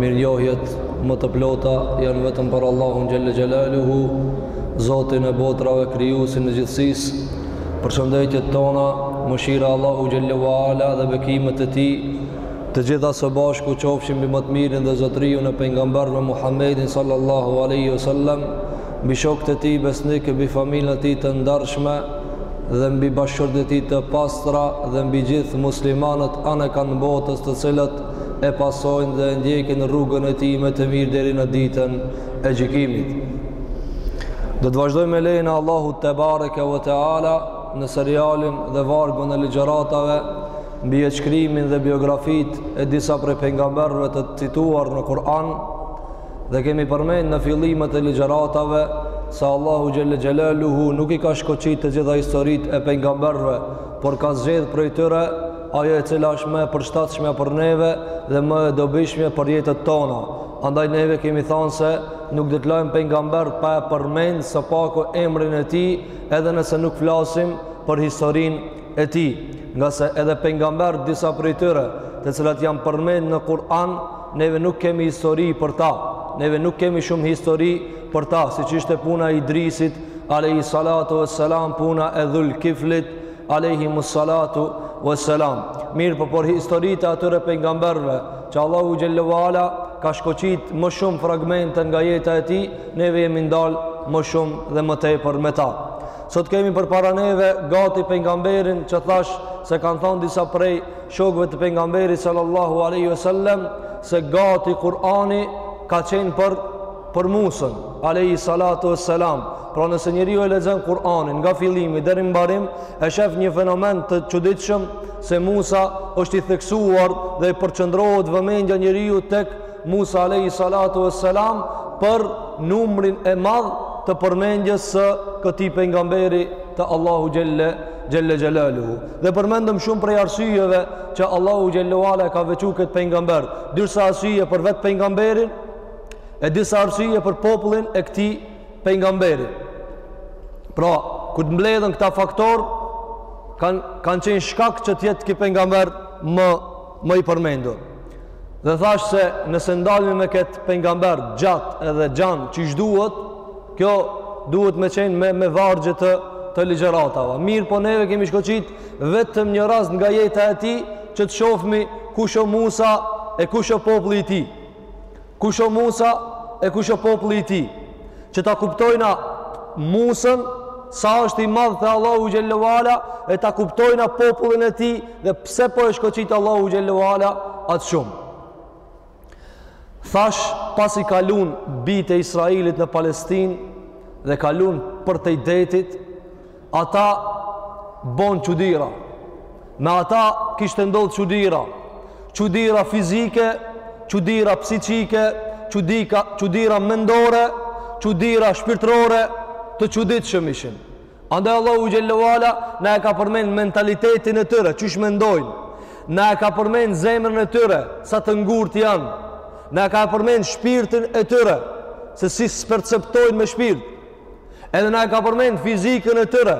Mirënjohjet më të plota janë vetëm për Allahun xhelle xhelaluhu, Zotin e botrave, krijuesin e gjithësisë. Përshëndetjet tona, mëshira e Allahu xhelle ue ala dhe bekimet e tij të gjitha së bashku qofshin mbi më të mirin dhe zotëriun e pejgamberëve Muhammedin sallallahu alaihi wasallam, mbi shokët e tij besnikë, mbi familjen e tij të ndershme dhe mbi bashkëshortët e tij të pastra dhe mbi gjithë muslimanët anekënd botës të cilët e pasojnë dhe e ndjekin rrugën e tij me të mirë deri në ditën e gjykimit. Do të vazhdojmë me lejen e Allahut tebareke ve teala në serialin dhe vargun e ligjëratave mbi jetëshkrimin dhe biografitë e disa prej pengamberve të cituar në Kur'an dhe kemi përmend në fillimet e ligjëratave se Allahu xhelle xhelaluhu nuk i ka shkoqit të gjitha historitë e pejgamberëve por ka zgjedh prej tyre ajo e cila është më e përshtatshme për neve dhe më e dobishme për jetët tona. Andaj neve kemi thanë se nuk do të lajmë pejgamber pa e përmend së paku emrin e tij edhe nëse nuk flasim për historinë e tij. Ngase edhe pejgamberë disa prej tyre të cilat janë përmend në Kur'an, neve nuk kemi histori për ta. Neve nuk kemi shumë histori për ta, siç ishte puna e Idrisit, alejhi salatu vesselam, puna e Dhulkiflit, alejhimus salatu wassalam mirëpo por historitë e atyre pejgamberëve që Allahu xhelle ue ala ka shkoqit më shumë fragmente nga jeta e tij neve jemi ndal më shumë dhe më tepër me ta sot kemi përpara neve gati pejgamberin që thash se kanë thënë disa prej shokëve të pejgamberit sallallahu alaihi wasallam se gati Kur'ani ka qenë për për Musën alaihi salatu wassalam Pra nëse njeriu e lexon Kur'anin nga fillimi deri në mbarim, e shef një fenomen të çuditshëm se Musa është i theksuar dhe i përqendrohet vëmendja njeriut tek Musa alayhi salatu wassalam për numrin e madh të përmendjes së këtij pejgamberi të Allahu xhelle xhelaluhu. Dhe përmendëm shumë prej arsyeve që Allahu xhelle wa ala e ka veçu këtë pejgamber, disa arsye për vetë pejgamberin e disa arsye për popullin e këtij pejgamberit pra kur të mbledhen këta faktorë kanë kanë qenë shkak që të jetë ky pejgamber më i përmendur dhe thash se nëse ndalmi me këtë pejgamber gjatë edhe gjanë qysh duhet, kjo duhet me qenë me, me vargje të, të ligjëratave. Mirëpo neve kemi shkoqit vetëm një rast nga jeta e tij që të shofmi kush o Musa e kush o populli i tij. kush o Musa e kush o populli i tij, që ta kuptojna Musën sa është i madh te Allahu xhelle ue ala e ta kuptojna popullin e tij dhe pse po e shkoqit Allahu xhelle ue ala atë shumë. Thash pasi kalun bijtë e Israilit në Palestinë dhe kalun përtej detit Ata bon çudira. Me ata kishte ndodh çudira. Çudira fizike, çudira psiqike, çudika, çudira mendore, çudira shpirtërore, të çuditshëm ishin. Andaj Allahu xhelle ue ala na e ka përmend mentalitetin e tyre, qysh mendojnë. Na e ka përmend zemrën e tyre, sa të ngurtë janë. Na e ka përmend shpirtin e tyre, se si s'perceptojnë me shpirt. Edhe na e ka përmend fizikën e tyre,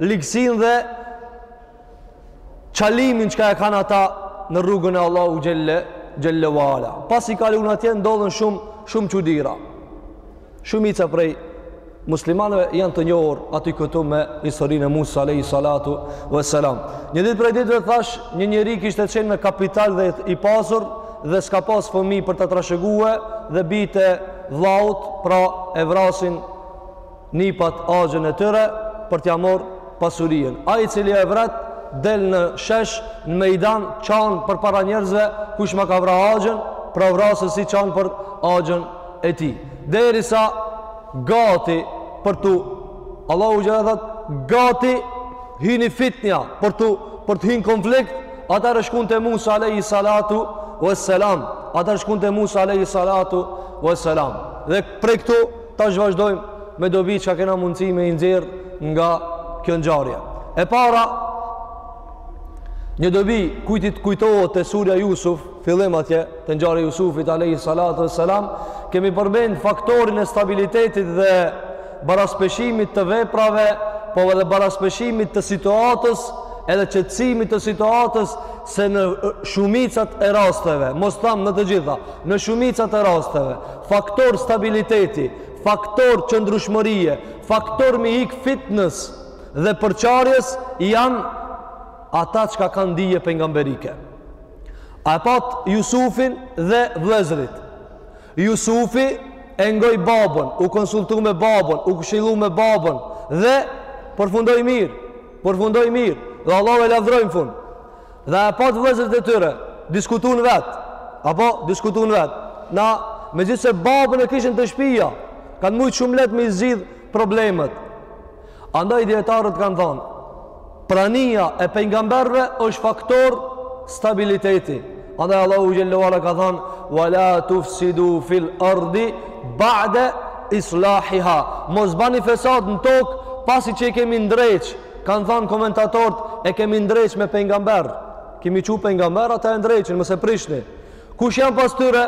ligësinë dhe çalimin çka e kanë ata në rrugën e Allahu xhelle, xhelle ue ala. Pasi kalun atje, ndodhën shumë, shumë çudira. Shumica prej muslimanëve janë të njohur aty këtu me historinë e Musa alejhi salatu vesselam. Një ditë prej ditëve thash, një njeri kishte qenë me kapital dhe i pasur dhe s'ka pas fëmijë për ta trashëgue dhe bijtë e vllaut, pra e vrasin nipat axhën e tyre për t'ia marr pasurinë. Ai i cili e vret del në shesh, në mejdan, qan përpara njerëzve, kush ma ka vra axhën, pra vrasësi qan për axhën e tij. Derisa gati për tu Allahu xhelle thot gati hyni fitnja për tu për të hy në konflikt Ata shkun te Musa alejhi salatu vesselam. Ata shkun te Musa alejhi salatu vesselam. Dhe prej këtu tash vazhdojmë me dobi çka kena mundësi me i nxjerr nga kjo ngjarje. E para, një dobi kujt i kujtohet te surja Jusuf, fillim atje te ngjarja e Jusufit alejhi salatu vesselam, kemi përmend faktorin e stabilitetit dhe baraspeshimit të veprave, po edhe baraspeshimit të situatës, edhe qetësimit të situatës, se në shumicat e rasteve, mos thanë në të gjitha, në shumicat e rasteve, faktor stabiliteti, faktor qëndrueshmërie, faktor me i hik fitnes dhe përçarjes, janë ata çka kanë dije pejgamberike. A e patë Jusufin dhe vllezrit. Jusufi e ngoi babën, u konsultu me babën, u këshillu me babën dhe përfundoi mirë, përfundoi mirë dhe Allahu e lavdroi në fund. Dhe e patë vëllezërit e tyre, diskutun vet. Apo diskutun vet. Ndonëse megjithëse babën e kishin te shpija, kanë mujt shumë lehtë me i zgjidh problemet. Andaj dijetarët kanë thënë, prania e pengamberëve është faktor stabiliteti. Andaj Allahu xhel-le ue ala ka thënë, "Wala tufsidu fil ardi ba'da islahiha." Mos bani fesad në tokë pasi që e kemi ndreq, kanë thënë komentatorët, e kemi ndreq me pengamber. Kemi çu pengamber ata e ndreqin, mos e prishni. Kush janë pas tyre?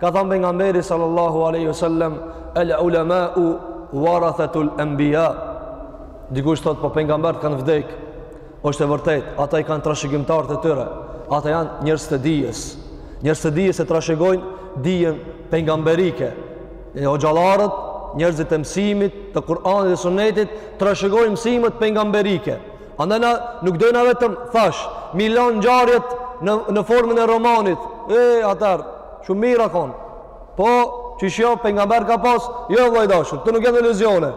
Ka thënë pejgamberi sallallahu alaihi wasallam, "El ulama'u warathatul anbiya." Dikush thot po pejgambert kanë vdek. Është e vërtet, ata i kanë trashëgimtarët e tyre. Ata janë njerëz të dijes. Njerëz të dijes e trashëgojnë dijen pejgamberike. Hoxhallarët, njerëzit e mësimit të Kur'anit dhe Sunetit trashëgojnë mësimet pejgamberike. Andaj na nuk dojna vetëm thash, m'i lan ngjarjet në në formën e romanit. E atëherë, shumë mirë a kon. Po, kish jo pejgamber ka pas, jo vëlla i dashur, këto nuk janë iluzione.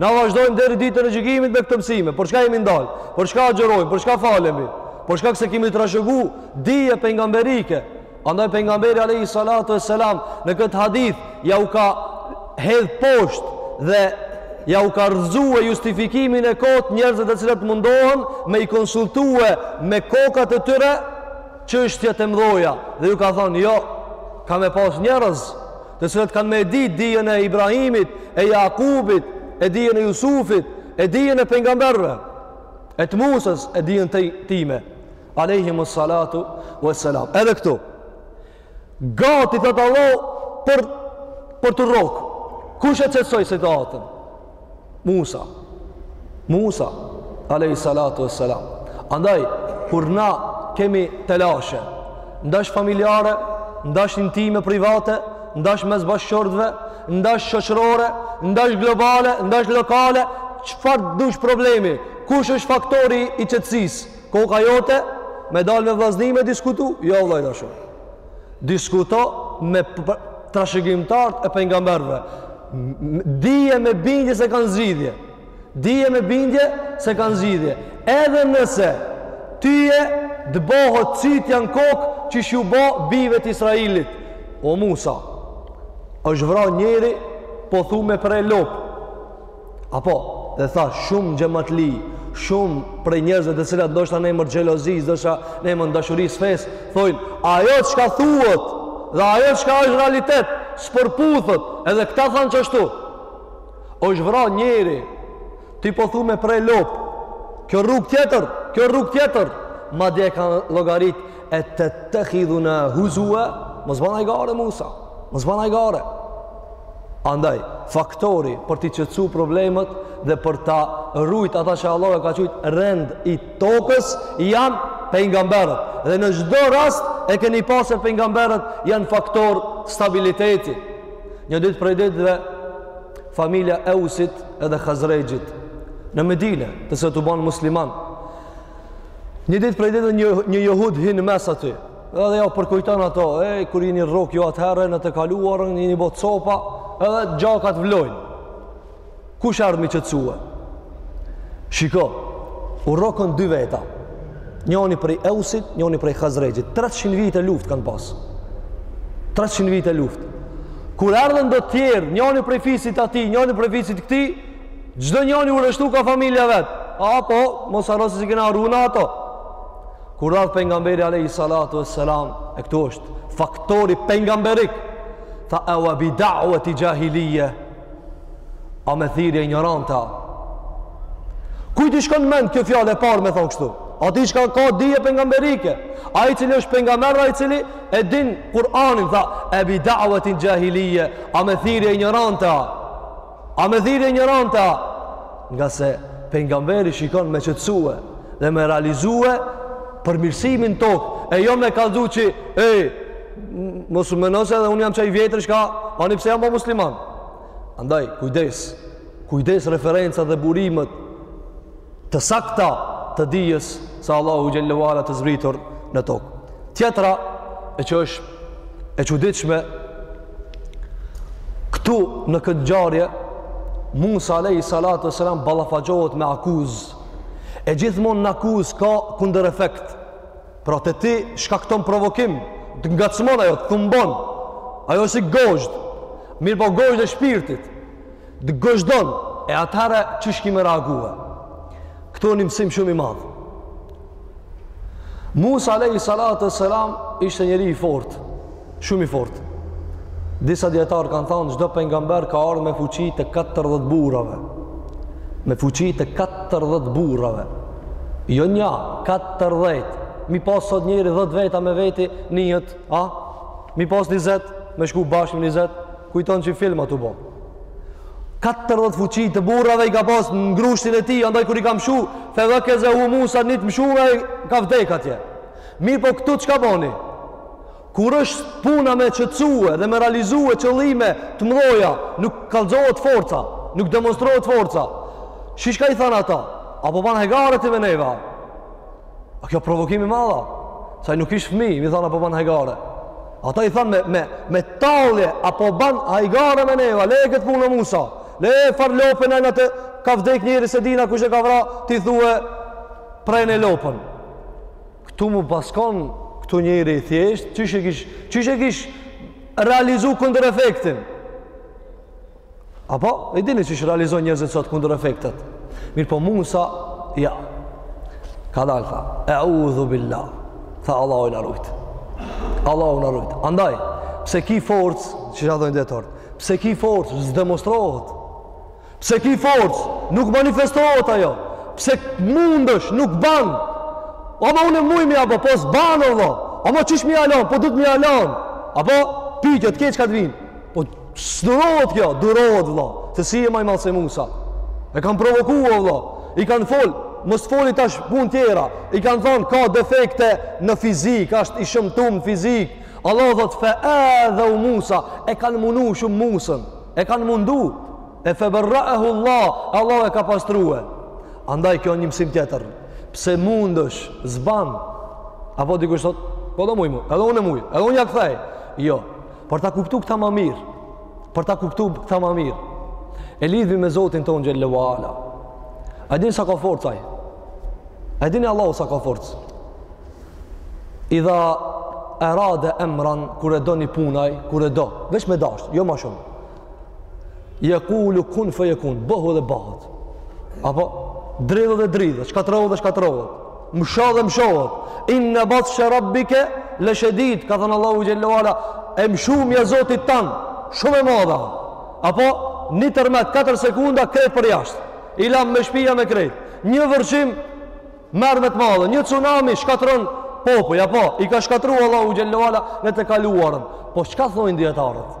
Na vazhdojmë deri ditën e gjykimit me këto mësime. Për çka jemi ndal? Për çka agjërojmë? Për çka falemi? Për çka se kemi trashëgu dije pejgamberike? Andaj pejgamberi alayhi salatu wassalam në këtë hadith ja u ka hedh poshtë dhe ja u ka rrëzue justifikimin e kotë njerëzve të cilët mundohen me i konsultue me kokat e tyre çështjet e mdhoja dhe ju ka thonë jo ka me pas njerëz të cilët kanë me e dit dijën e Ibrahimit e Jakubit e dijën e Jusufit e dijën e pengamberve e të Musës e dijën time Alejhimu salatu vë selam. Edhe këtu. Gati, tha Allahu, për, për t'u rrokë. Kush e qetësoi situatën? Musa. Musa alejhi salatu vë selam. Andaj, kur na kemi telashe, ndash familjare, ndash intime private, ndash mes bashkëshortëve, ndash shoqërore, ndash globale, ndash lokale, çfarë dush problemi? Kush është faktori i qetësisë? Koka jote me dalë me vllaznim me diskutu? Jo, vëlla i dashur. Diskuto me trashëgimtarët e pejgamberëve. Dije me bindje se kanë zgjidhje. Dije me bindje se kanë zgjidhje. Edhe nëse ty t'bëhet si tjan n'kokë qysh ju bë bijve të Israelit. O Musa, është vra njeri po thu me pre lopë. Apo, edhe ta shumë xhematli, shumë prej njerëzve të cilat ndoshta në emër xhelozisë, ndoshta në emër dashurisë së fesë, thojnë, ajo çka thuhet dhe ajo çka është realitet, s'përputhet. Edhe këta thanë qashtu. Është vra njeri, ti po thu me pre lop. Kjo rrugë tjetër, kjo rrugë tjetër, madje e kanë llogarit Etettehidhuna huzue, mos ban hajgare, Musa, mos ban hajgare. Andaj, faktori për t'i qetësu problemet dhe për ta rujt ata që Allah e ka qujt rend i tokës, janë pengamberët. Dhe në çdo rast, e keni pa se pengamberët janë faktor stabiliteti. Një ditë prej ditëve familja Eusit edhe Hazrexhit, në Medine, të cilët u banë musliman, Një ditë prej ditëve një një jehud hyn mes aty. Edhe ja përkujton ato, e kur jeni rrok ju atëherë në të kaluarën jeni bo copa, edhe gjakat vlojnë. Kush erdh me i qetësue? Shiko, u rrokën dy veta. Njani prej Eusit, njani prej Hazrexhit. 300 vite luftë kanë pas. 300 vite luftë. Kur erdhën do tjerë, njani prej fisit atij, njani prej fisit këtij, Çdo njani u reshtu ka familja e vet. A, po, mos harro se s'i kena harru na ato. Kur erdh pengamberi alejhi salatu ve selam, e këtu është faktori pengamberik, tha e bi daveti xhahilije, a me thirje injoranta. Kujt i shkon mend kjo fjalë e parë me thonë kështu? Atij çka ka dije pengamberike? Ai i cili është pengamber ai i cili e din Kur'anin, tha e bi daveti xhahilije, a me thirje injoranta. A me thirje injoranta, a? Ngase pengamberi shikon me qetësue dhe me realizue përmirësim në tokë. E jo me kallzu që, e, mos u meno se edhe unë jam qaj i vjetër shka, ani pse jam bo musliman. Andaj, kujdes, kujdes referencat dhe burimet të sakta të dijes së Allahu xhelle ve ala të zbritur në tokë. Tjetra e që është e çuditshme këtu në këtë ngjarje Musa alejhi salatu ve selam ballafaqohet me akuzë. E gjithmonë në akuzë ka kundërefekt. Pra te ti shkakton provokim, të ngacmon ajo, të thumbon. Ajo si gozhdë. Mirëpo gozhdë e shpirtit. Të gozhdon, e atëherë qysh ki me reague. Këtu një mësim shumë i madh. Musa alejhi salatu ve selam ishte njeri i fortë, shumë i fortë. Disa dijetarë kanë thonë, çdo pengamber ka ardhë me fuqi të 40 burrave. Me fuqi të 40 burrave. Jo nja, 40. Me i pas sot njeri 10 veta me veti njët, a? Me i pas 20, me shku bashkë me 20. Kujton që filmat u bo. katërdhetë fuqi të burrave i ka pas në grushtin e tij, andaj kur i ka mshu, fe vekezehu Musa një të mshume ka vdek atje. Mirëpo këtu çka boni? Kur është puna me qetësue dhe me realizue qëllime të mdhoja, nuk kallzohet forca, nuk demonstrohet forca. Shi çka i thanë ata, a po ban hajgare ti me neva? A kjo provokim i madh, se ai nuk ish fmi, m'i thanë a po ban hajgare. Ata i thanë me, me, me tallje, a po ban hajgare me neva, leje këtë punë Musa, leje fare lopën e në të, ka vdek njeri, s'e dina kush e ka vra, ti thue prejeni lopën. Këtu me pas kon këtu njeri i thjeshtë, qysh e kish, qysh e kish realizu kundërefektin. Apo, e dini qysh i realizojnë njerëzit sot kundërefektet. Mirëpo Musa, ja, ka dalë, tha, eudhubillah, tha Allahu na rujt. Allahu na rujt. Andaj, pse ki forcë, qysh e thojnë dijetarët, pse ki forcë, s'demonstrohet, pse ki forcë, nuk manifestohet ajo, pse mundesh, nuk ban, ama unë e muj mi, apo, po s'ban, ama qysh m'ia lanë, po duhet m'ia lanë, apo, pyjtjo, të keqë ka të vinë, po S'durohet kjo, durohet vëlla. Ti s'je ma i madh se Musa. E kanë provoku vëlla. I kanë fol, mos folim tash punë tjera. I kanë thonë ka defekte në fizik, asht i shëmtum n'fizik. Allahu thotë fe adheu Musa, e kanë mundu shumë Musën. E kanë mundu. E feberrehullah, Allahu e ka pastru. Andaj kjo një mësim tjetër. Pse mundesh, s'ban. Apo dikush thotë, po de muj, edhe unë muj, edhe unë ja kthej. Jo. Për ta kuptu këta ma mirë, për ta kuptu këta ma mirë, e lidhim me Zotin tonë xhele ve ala. A e dini sa ka forcë ai? A e dini Allahu sa ka forcë? Idha erade emren, kur e do një punë ai, kur e do, veç me dashtë, jo ma shumë. Jekulu kun fe jekun, bëhu dhe bëhet. Apo, dridhu dhe dridhet, shkatrrohu dhe shkatrrohet, msho dhe mshohet, inne batshe rabbike le shedid, ka thënë Allahu xhele ve ala, e mshumja e Zotit tand, shumë e madhe. Apo, një tërmet, 4 sekunda, krejt përjashtë. I lam me shpia me krejt. Një vërshim, merr me të madhe. Një tsunami, shkatrron popuj, apo, i ka shkatrru Allahu xhele ve ala në të kaluarën. Po, çka thojnë dijetarët?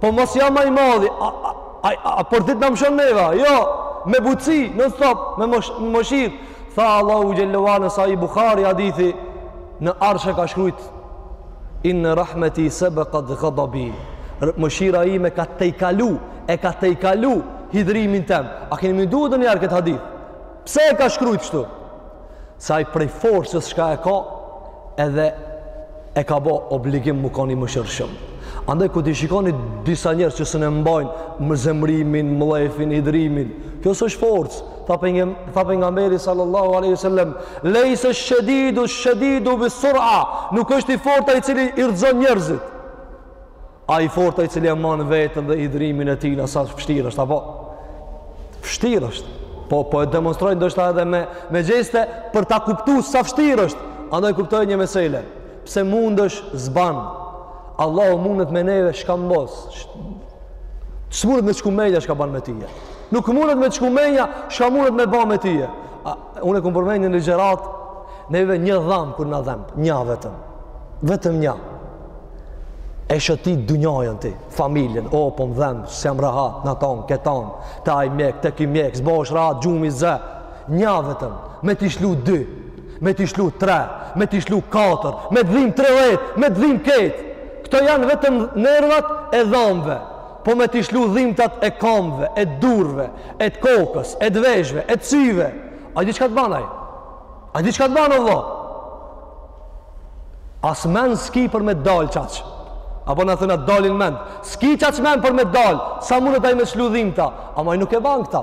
Po mos jam më i madhi. A, a, a, a, a përditë na mshon neva. Jo, me butësi, non-stop, me mosh, mëshirë. Tha Allahu xhele ve ala, n'Sahih Buhari hadithi në Arsh e ka shkrujt inne rahmeti sebekat gadabi mëshira ime ka tejkalu e ka tejkalu hidhrimin tem a keni mendu ndonjëherë këtë hadith Pse e ka shkrujt kështu? Se ai prej forcës çka e ka edhe e ka bo obligim me kon i mëshirshëm. Andaj kur t'i shikoni disa njerëz që s'e mbajnë më zemrimin, mllefin, hidhrimin, kjo s'është forcë, tha Pejgamberi sallallahu aleyhi sallam, lejse shedidu, shedidu bis-sura, nuk është i forti ai i cili i rrëzon njerëzit. Ai i fortë i cili e mban veten dhe hidhrimin e tina. Sa vështirë është apo vështirë është. Po po e demonstroj ndoshta edhe me me gjeste për ta kuptuar sa vështirë është. Andaj kuptoje një mesele. Pse mundesh s'ban? Allahu mundet me neve shka mos. S'munet me t'shku menja çka ban me tije. Nuk mundet me t'shku menja çka mundet me ba me tije. A, unë e kom përmendur në ligjërat neve një dham kur na dhem, një vetëm. Vetëm një. E she ti dunjajën ti, familjen, o, po më dhem, s'jam rahat, n'at onë, ket onë, te aj mjek, te ky mjek, s'bohesh rahat, gjumi s'të zë, një vetëm, me t'i shlu dy, me t'i shlu tre, me t'i shlu katër, me të dhim tredhetë, me të dhim kejt. Këto janë vetëm nervat e dhamve, po me t'i shlu dhimtat e kamve, e durve, e të kokës, e të veshve, e të syve. A di çka të ban aj? A di çka të ban, o vlla? As men s'ki për me dal qaq. Apo në thëna dalin men. S'ki qaq men për me dal. Sa mundet ai me shlu dhimta. Ama ai nuk e ban këta.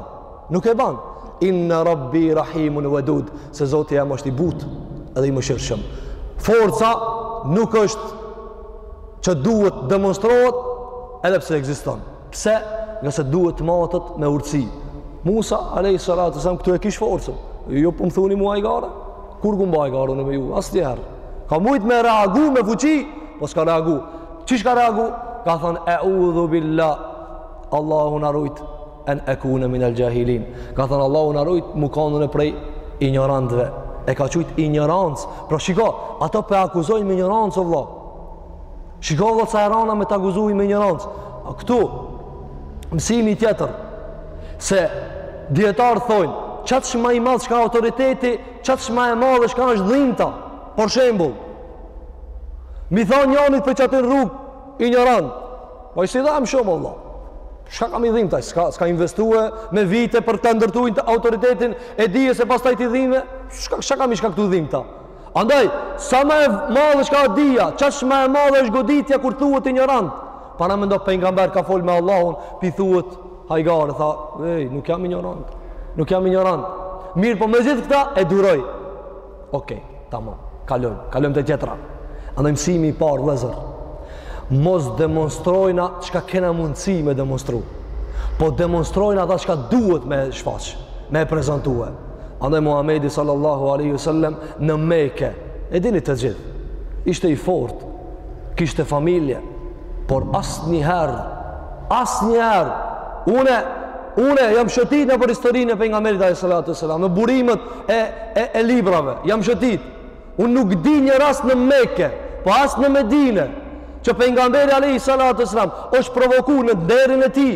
Nuk e ban. Inne rabbi rahimun vedud. Se Zoti jem është i butë edhe i mëshirshëm. Forca nuk është që duhet demonstrohet edhe pse ekziston. Pse? Ngase duhet të matet me urtësi. Musa, alejhi salatu selam, këtu e kish forcën. Ju po më thuni mua hajgare? Kur kum ba hajgare unë me ju? Asnjëherë. Ka mujtë me reagu me fuqi, po s'ka reagu. Qysh ka reagu? Ka thënë, eudhu billah, Allahu na rujtë, en ekune minel xhahilin. Ka thënë, Allahu na rujtë, mu kanë unë prej injorantëve. E ka qujtë injorancë. Pra shiko, ato po e akuzojnë me injorancë, o vlla. Shiko vlla sa e rana me të akuzu ai me injorancë. Këtu, mësimi tjetër, se dijetarët thonë, qaq ma i madh shka autoriteti, qaq ma e madhe shka është dhimta, për shembull. Me i thanë njanit për qat në rrugë injorant, po ai s'i dhem shumë, o vlla. Shka ka me i dhimt aj, s'ka, s'ka investue me vite për ta ndërtue autoritetin e dijes e pastaj t'i dhime, shka, shka ka me i shka këtu dhimta. Andaj, sa më e madhe çka është dija, qaq ma e madhe është goditja kur thuhet injorant. Paramendo pejgamber ka fol me Allahun, po i thuhet hajgare, tha, ej, nuk jam injorant. Nuk jam injorant. Mirë, po me gjithë këta e duroj. Okej, tamam. Kalojm, kalojm te tjetra. Andaj mësimi i parë vllezër. Mos demonstrojna çka kena mundësi me demonstru. Po demonstrojna ata çka duhet me shfaq, me prezantue. Andaj Muhamedi sallallahu alaihi wasallam në Mekë, e dini të gjithë, ishte i fortë, kishte familje, por asnjëherë, asnjëherë unë unë jam shëtit nëpër historinë e pejgamberit alaihi salatu wasallam, në burimet e e, e librave, jam shëtit. Unë nuk di një rast në Mekë, po as në Medinë, që pejgamberi alaihi salatu wasallam është provoku në nderin e tij.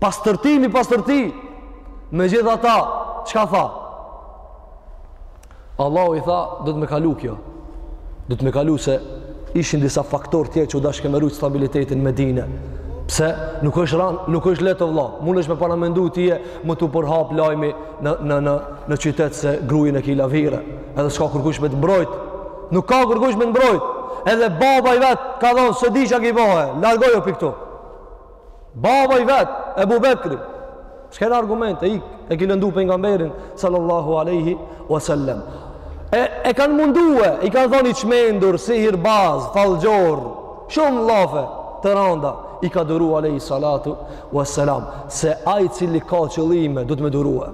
Pastërti mbi pastërti. Megjithatë, çka tha? Allahu i tha, do të me kalu kjo. Do të me kalu se ishin disa faktorë tjerë që u dashke me rujt stabilitetin n'Medine. Pse nuk është ran, nuk është lehtë vlla. Munesh me paramendu ti me t'u përhap lajmi në, në, në, në qytet se grujën e ki lavire. Edhe s'ka kërkush me të mbrojt. Nuk ka kërkush me të mbrojt. Edhe baba i vet ka thonë s'di çka ki bo. Largoju pi ktu. Baba i vet, Ebu Bekri. Çka argumente, ik, e ki lëndu pejgamberin sallallahu alaihi wasallam. E e kanë mundue, i kanë thënë i çmendur, sihirbaz, fallxhor, shumë llafe të randa i ka duru alaihi salatu wasalam se ai i cili ka qëllime duhet me durue.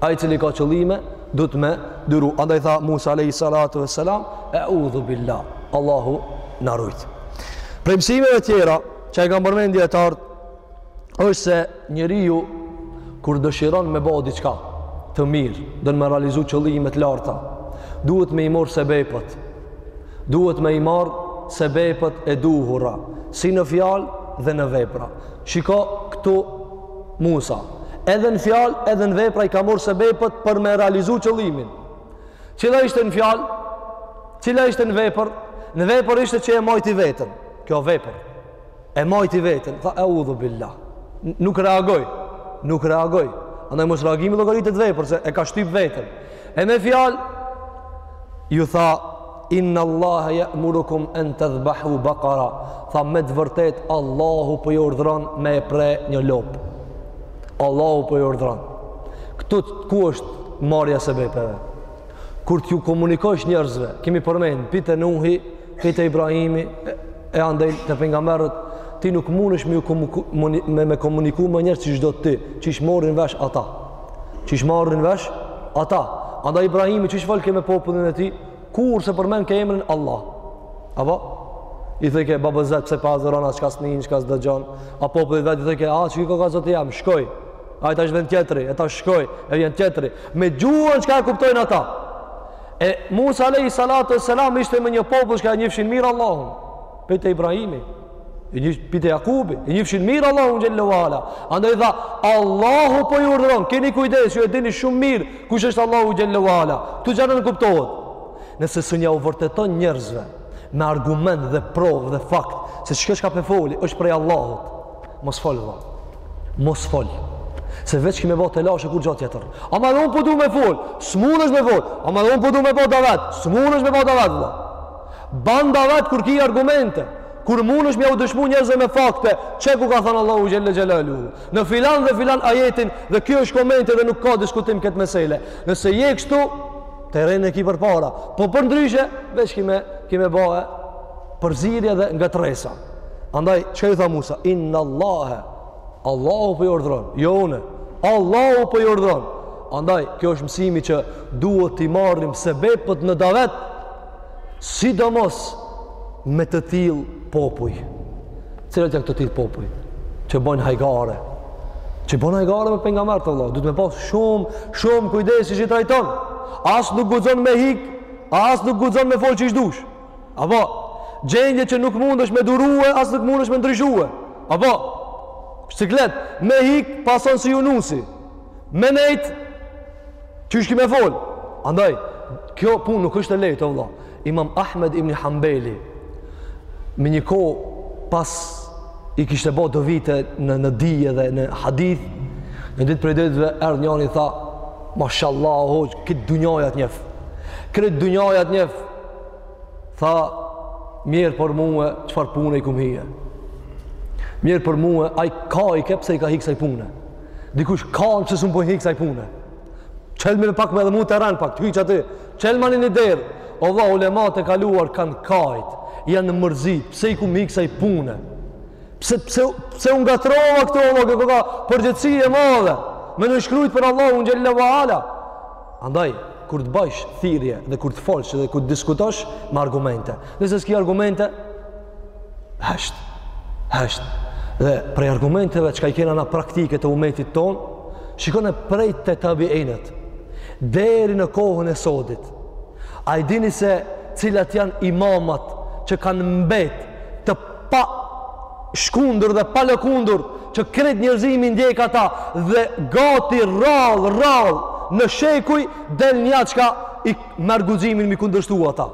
Ai i cili ka qëllime duhet me duru. Andaj tha Musa alaihi salatu wasalam, "E'udhu billah." Allahu na rujt. Prej mësimeve tjera Që i kanë përmend dijetarët është se njeriu kur dëshiron me bo diçka të mirë, don me realizu qëllime të larta, duhet me i marr sebepet. Duhet me i marr sebepet e duhura, si në fjalë dhe në vepra. Shiko këtu Musa, edhe në fjalë, edhe në vepra i ka marr sebepet për me realizu qëllimin. Cila ishte në fjalë? Cila ishte në vepër? Në vepër ishte që e majti veten. Kjo vepër e majti veten, tha eudhu billah. Nuk reagoi, nuk reagoi. Andaj mos reagimi llogaritet vepër se e ka shtyp veten. E me fjalë ju tha inna Allah ya'murukum an tadhbahu baqara. Tha me të vërtetë Allahu po ju urdhëron me e pre një lopë. Allahu po ju urdhëron. Këtu ku është marrja e sebepeve? Kur t'ju komunikosh njerëzve, kemi përmend pi te Nuhi Pi te Ibrahimi e andej te pejgamberët, ti nuk munesh me, komuniku, me, me komuniku me njerëz qysh do ti, qysh e morin vesh ata. Qysh e morin vesh ata. Andaj Ibrahimi qysh folke me popullin e tij, kur s'e përmendke emrin Allah. Apo? I thojke babës vet pse po adhuron atë çka s'nin, çka s'dëgjon. A popullit vet i thojke, a që kiko ka zoti jem, shkoj. Ai tash vjen tjetri, e tash shkoi, e vjen tjetri. Me gjuhën çka e kuptojnë ata. E Musa alejhi salatu ves-selam ishte me një popull që e njifshin mirë Allahun. Pe te Ibrahimi, e një pe te Jakubi, e njifshin mirë Allahun xhelle ve ala. Andaj tha, Allahu po ju urdhëron, keni kujdes, ju e dini shumë mirë kush është Allahu xhelle ve ala. Këtu çfarë nënkuptohet? Nëse s'un jau vërteton njerëzve me argument dhe provë dhe fakt se çka, çka pe foli është prej Allahut. mos fol vëlla. Mos fol. Se veç ki me bë telashe, kurgja tjetër. Ama dhe unë po du me fol. S'munesh me fol. Ama dhe unë po du me bë davet. S'munesh me bë davet vëlla. Ban davet kur ki argumente. Kur munesh me jau dëshmu njerëzve me fakte, qe ku ka thënë Allahu xhelle xhelaluhu. Në filan dhe filan ajetin dhe ky është komenti dhe nuk ka diskutim n'këtë mesele. Nëse je kështu, terrenin e ki përpara. Po përndryshe, veç ki me, ki me bë përzirje dhe ngatresa. Andaj, çka i tha Musa? Inna Allahe, Allahu po ju urdhron, jo unë, Allahu po ju urdhron. Andaj, kjo është mësimi që duhet t'i marrim sebepet në davet, sidomos me të tillë popuj. Cilët janë të tillë popuj? Që bojnë hajgare. Që bojnë hajgare me pejgamerët, o vlla. Duhet me pas shumë, shumë kujdes siç i trajton. As nuk guxon me hik, as nuk guxon me fol qysh dush. Apo, gjendje që nuk mundesh me durue, as nuk mundesh me ndryshue. Apo, siklet, me hik, pëson si Junusi. Me nejt, qysh ki me fol. Andaj, kjo punë nuk është e lehtë, o vlla. Imam Ahmed ibn Hanbeli, me një kohë pasi kishte bo do vite në, në dije dhe në hadith, një ditë prej ditëve, erdh njani tha, Mashallah, hoxhë, krejt dunjaja t'njef. Krejt dunjaja t'njef, tha mjerë për mue çfarë pune i kum hi mjerë për mue ai kajke pse i ka hi ksaj pune dikush kan pse s'un po i hi ksaj pune çelmi pak edhe mu teren pak të hi qaty çelmani një derë o vlla ulemat e kaluar kanë kajt janë mërzit pse i kum hi ksaj pune pse, pse, pse u ngatrrova këtu o vlla këtu ka përgjegjësi e madhe me nënshkrujt për Allahun xhelle ve ala Andaj, kur të bëjsh thirrje dhe kur të folsh dhe kur të diskutosh me argumente. Nëse s'ke argumente, hesht. Hesht. Dhe prej argumenteve çka i kena na praktike të umetit tonë, shikone prej te tabiinët, deri në kohën e sodit, a i dini se cilat janë imamat që kanë mbet të pa shkundur dhe pa lëkundur që krejt njerëzimi ndjek ata dhe gati rrallë, rrallë në shekuj del nja çka e merr guximin m'i kundërshtu ata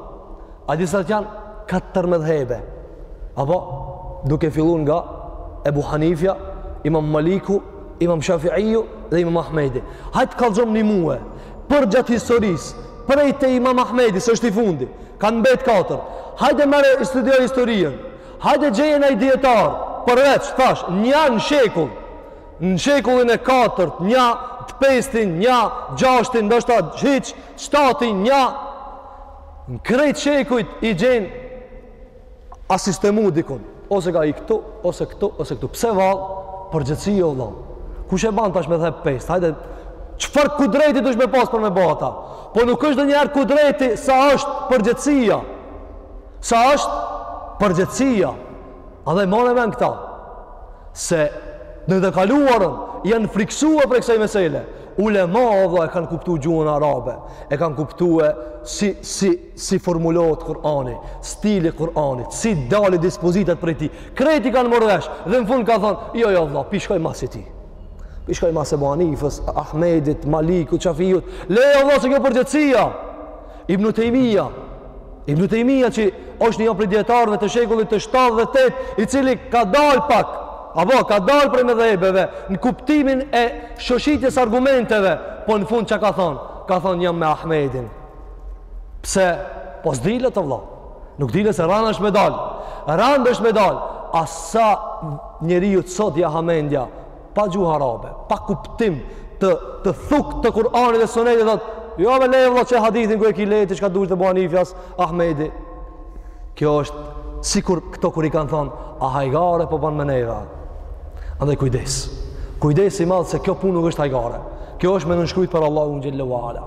a di sa janë katër medhhebe apo duke fillun nga Ebu Hanifja imam Maliku imam Shafiiju dhe imam Ahmedi hajt kallzomni mue Përgjatë historisë, prej te Imam Ahmedi, se është i fundi, kanë mbet katër. Hajde merre studio historien, hajde gjeje ni dijetar, përveç, thash, nja në shekull, në shekullin e katërt, nja të pestin, nja gjashtin, ndoshta hiç, shtatin, nja, në krejt shekujt i gjen, A sistemu dikun, ose ka hi këtu, ose këtu, ose këtu. Pse vallë, përgjegjësi o vlla. Kush e banë tash medhheb t'pestë? Hajde, çfarë kudreti dush me pasë për me ba ata? Po nuk është ndonjëherë kudreti sa është përgjegjësia. Sa është përgjegjësia. Edhe mane n'men këta. Se në të kaluarën janë friksu prej kësaj mesele. Ulema, o vlla, e kanë kuptu gjuhën arabe. E kanë kuptu e si, si, si formulohet Kur'ani, stili i Kur'anit, si dalin dispozitat prej tij. Krejt i kanë marrë vesh dhe në fund ka thonë, "Jo, jo vëlla, pi shkoj mas i ti." Pi shkoj mas Ebu Hanifës, Ahmedit, Malikut, Shafiut. Leje vëlla se kjo përgjegjësia. Ibn Tejmija, Ibn Tejmija që është një prej dijetarëve të shekullit të 7 dhe 8, i cili ka dalë pak apo ka dalë prej medhhebeve në kuptimin e shoshitjes së argumenteve, po në fund çka ka thonë? Ka thonë jam me Ahmedin. Pse? Po s'dilet o vlla. Nuk dilet se randë është me dal. Randë është me dal. A sa njeriut sot ja ha mendja, pa gjuhë arabe, pa kuptim të, të thukt të Kur'anit dhe Sunetit, thotë jo be leje vlla qe hadithin ku e ki leje ti çka duhet Ebu Hanifja as, Ahmedi. Kjo është, sikur këto kur i kanë thonë, a hajgare po banë me neve. Andaj kujdes. Kujdes i madh se kjo punë nuk është hajgare. Kjo është me nënshkrujt për Allahun xhelle ue ala.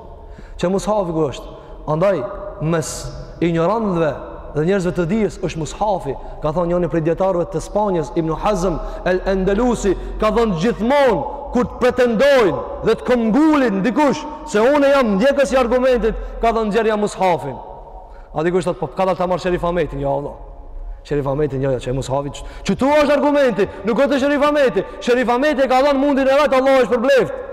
Qe mushafi ku është? Andaj mes injorantëve dhe njerëzve të dijes është mushafi. Ka thënë njëri prej dijetarëve të Spanjës, Ibn Hazm el-Endelusi, ka thënë gjithmonë kur të pretendojnë dhe të këmbëngulin dikush se unë jam ndjekës i argumentit, ka thënë nxjerrja mushafin. A dikush thotë, po kadalë ta marr Sherif Ahmetin, jo vlla. Sherif Ahmetin, jo, jo, qe mushafi, qetu është argumenti, nuk është Sherif Ahmeti. Sherif Ahmeti e ka dhënë mundin e vet, Allahu e shpërbleftë.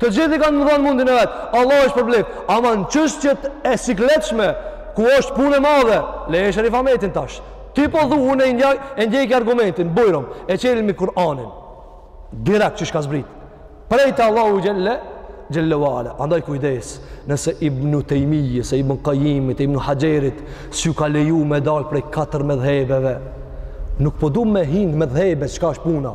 Të gjithë e kanë dhënë mundin e vet. Allahu i shpërbleftë. Ama në çështjet e sikletshme ku është punë e madhe, leje Sherif Ahmetin tash. Ti po thu unë e ndjek e ndjek argumentin, bujrum, e çelim Kur'anin. Direkt qysh ka zbrit. Prej te Allahu xhelle xhelle ue ala. Andaj kujdes, nëse Ibn Tejmijes e Ibn Kajimit e Ibn Haxherit, s'ju ka leju me dal prej katër medhhebeve. Nuk po du me hi në medhhebe çka është puna.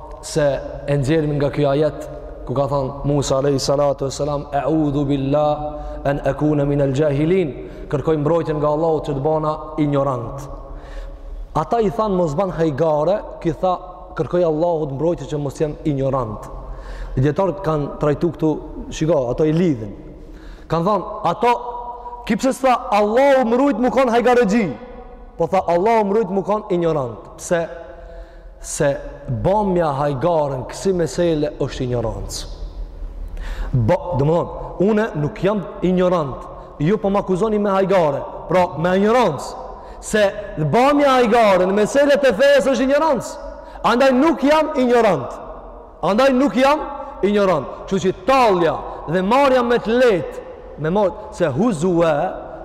se e nxjerrim nga ky ajet ku ka thënë Musa alayhi salatu wasalam a'udhu billah an akuna min al-jahilin kërkoj mbrojtjen nga Allahu që të bëna injorant ata i thanë mos ban hajgare ky tha kërkoj Allahut mbrojtje që mos jem injorant djetarët kanë trajtu këtë shiko ato i lidhin kanë thënë ato ky pse s'tha Allahu m'rujt me kon hajgarexhi po tha Allahu m'rujt me kon injorant Pse? Se bëmja hajgare në kësi mesele është injorancë. Ba, domethonë, une nuk jam injorant, ju po më akuzoni me hajgare, pra me injorancë, se bëmja hajgare në mesele të fesë është injorancë. Andaj nuk jam injorant. Andaj nuk jam injorant. Kështu që tallja dhe marrja me të lehtë me mot se huzua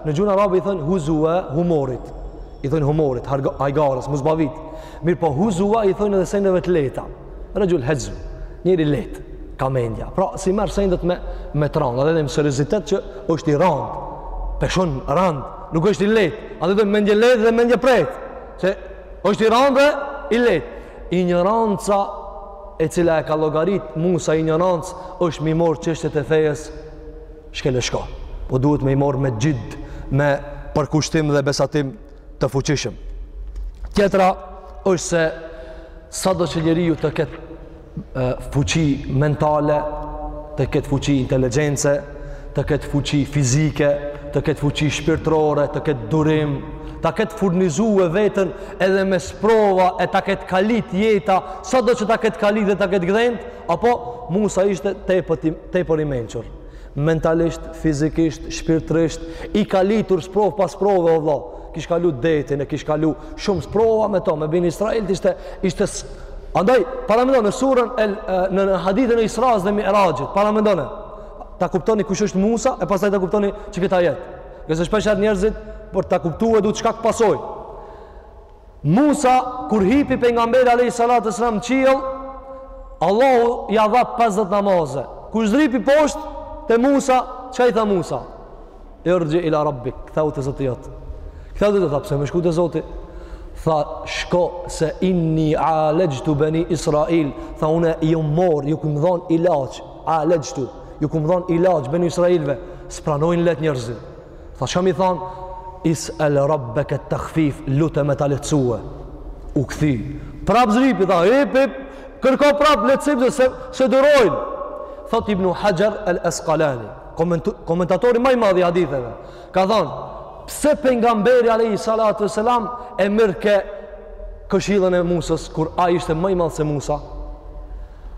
në gjuhën arabe i thon huzua humorit. I thon humorit, hajgarës, m'u zbavit. Mirëpo huzua i thon edhe sendeve të lehta. Rajul huzu, njeri i lehtë ka mendja. Pra s'i merr sendet me me të rand, a dhe ajo seriozitet që është i rand. Peshon rand, nuk është i lehtë. A dhe ajo mendje lehtë dhe mendje prehtë. Se është i rand dhe i lehtë. Injoranca e cila e ka llogarit Musa injorancë është me i morë çështjet e fesë shkel e shko. Po duhet me i morë me xhid, me përkushtim dhe besatim të fuqishëm. Tjetra është se sado që njeriu të ketë fuqi mentale, të ketë fuqi inteligjence, të ketë fuqi fizike, të ketë fuqi shpirtërore, të ketë durim, të ketë furnizu e veten edhe me sprova e ta ketë kalit jeta, sado që ta ketë kalit dhe ta ketë gdhend, apo Musa ishte tepër, tepër i mençur. Mentalisht, fizikisht, shpirtërisht, i kalitur sprovë pas sprove, o vlla, kish kalu detin e kish kalu shumë sprova me to, me Beni Israilët, ishte, ishte Andaj, paramendone në surën, el, në hadithin e Israës dhe Mi'rajit, paramendone, ta kuptoni kush është Musa e pastaj ta kuptoni qikët ajet. Jo se shpeshherë njerëzit për ta kuptu e dyta çka pasoi. Musa kur hipi pejgamberi alayhi salatu wasalam në qiell, Allahu ia dha 50 namaze. Kur zdripi poshtë te Musa, çka i tha Musa? Irji ila rabbik, ktheu te Zoti jot. Ktheu te Zoti, pse me shku te Zoti? Tha, shko se inni alajtu bani Israil, tha unë jam morë, ju kum dhon ilaç Alextu, ju kum dhonë ilaç beni Israilve, s'pranojnë let njerëzit. Tha çka i thonë, is'el rabbeke et-tahfif, lute me ta lehtësue. U kthy, prap zripi, tha, hip, hip, kërko prap lehtësim, se, se, s'e durojnë. Thot ibn Hajar el Eskalani, komentu, komentatori ma i madh i haditheve, ka thonë, pse pengamberi alejhi salatu ve selam e merrke këshilën e Musës, kur ai ishte ma i madh se Musa?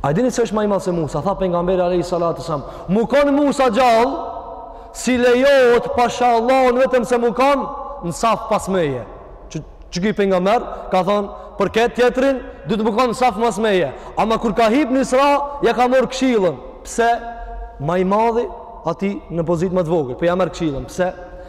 A dini se është ma i madh se Musa? Tha pejgamberi alejhi salatu selam, "Mu kon Musa gjallë, s'i lejohet pasha Allahun vetëm se mu kon në saf pas meje." Qeky pejgamber ka thon për këtë tjetrin, duhet mu kon n'saf pas meje. Ama kur ka hip në Isra, ja ka marr këshillën. Pse? Ma i madhi atij në pozitë ma të vogël, po ja merr këshillën. Pse?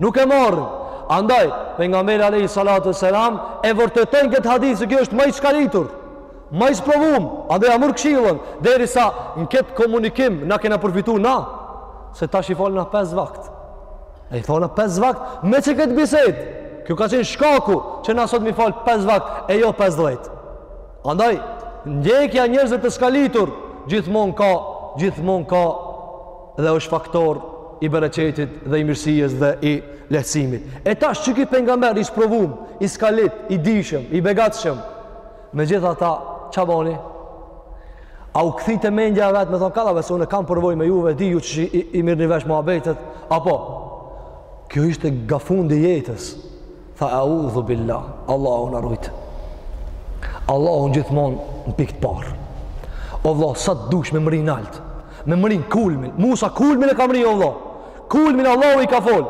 Nuk e marrin. Andaj, pengamberi Alejhi Salatu ve Selam, e vërtetoi këtë hadith se ky është ma i skalitur, ma i sprovum, andaj ja mur këshillën, derisa në këtë komunikim na kena përfitu na, se tash i falna 5 vakt. E i falna 5 vakt, me qëkët bisedë, kjo ka qenë shkaku që na sot me i falë 5 vakt, e jo 5 dhejtë. Andaj, ndjekja e njerëzve të skalitur, gjithmon ka, gjithmon ka dhe është faktor i bereqetit dhe i mirësisë dhe i lehtësimit. E tash qyky pengamber i sprovum, i skalit, i dijshëm, i begatshëm, megjithata ça boni? A u kthy te mendja e vetë me thonë kadale se unë kam përvoj me juve, di ju që i, i mirrni vesh muhabetet, apo kjo ishte nga fundi jetës, Tha Audhu billah, Allahu na rujt. Allahu gjithmonë në pikë të parë. O vëlla, sa të dush me mri nalt. Me mri në kulm. Musa kulmin e ka mri o vëlla. Kulmin Allahu i ka fol.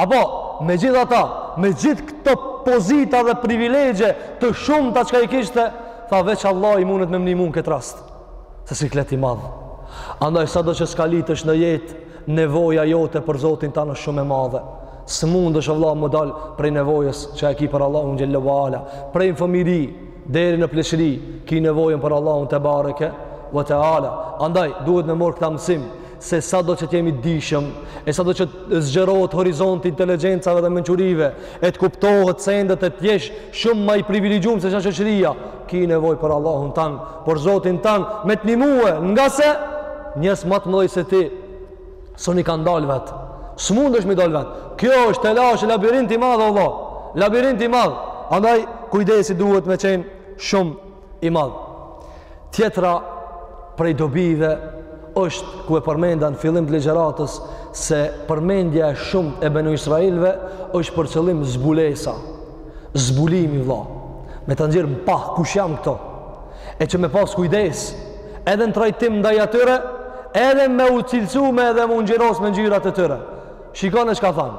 Apo megjithata, me gjithë këto pozita dhe privilegje të shumta çka i kishte, tha veç Allahi mundet me m'ndihmu në këtë rast. Se siklet i madh. Andaj sado që skalitesh në jetë, nevoja jote për Zotin tanë është shumë e madhe. S'mundesh o vëlla me dal prej nevojës që e ki për Allahun xhelle ve ala. Prej fëmijëri deri në pleqëri ki nevojën për Allahun tebareke ve teala. Andaj duhet me marr këtë mësim se sado që të jemi dijshëm, e sado që të zgjerohet horizonti i inteligjencave dhe mençurive, e t'i kuptojsh sendet e t'jesh shumë ma i privilegjum se ça shoqëria, ki nevoj për Allahun tanë, për Zotin tanë, me të nihmue, ngase njerëz ma të mëdhoj se ti, s'i kanë dalë vetë, s'mundesh me i dalë vetë, kjo është telash, labirint i madh, o vlla, labirint i madh, andaj kujdesi duhet me qenë shumë, i madh. Tjetra prej dobive është ku e përmenda në fillim të ligjëratës se përmendja e shumë e Benu Israilëve është për qëllim zbulesa, zbulimi vëlla. Me të nxjerr në pah kush janë këto. E që me pas kujdes edhe në trajtim ndaj atyre, edhe me u cilësu e edhe me u ngjyros me ngjyrat e tyre. Shiko çka thanë.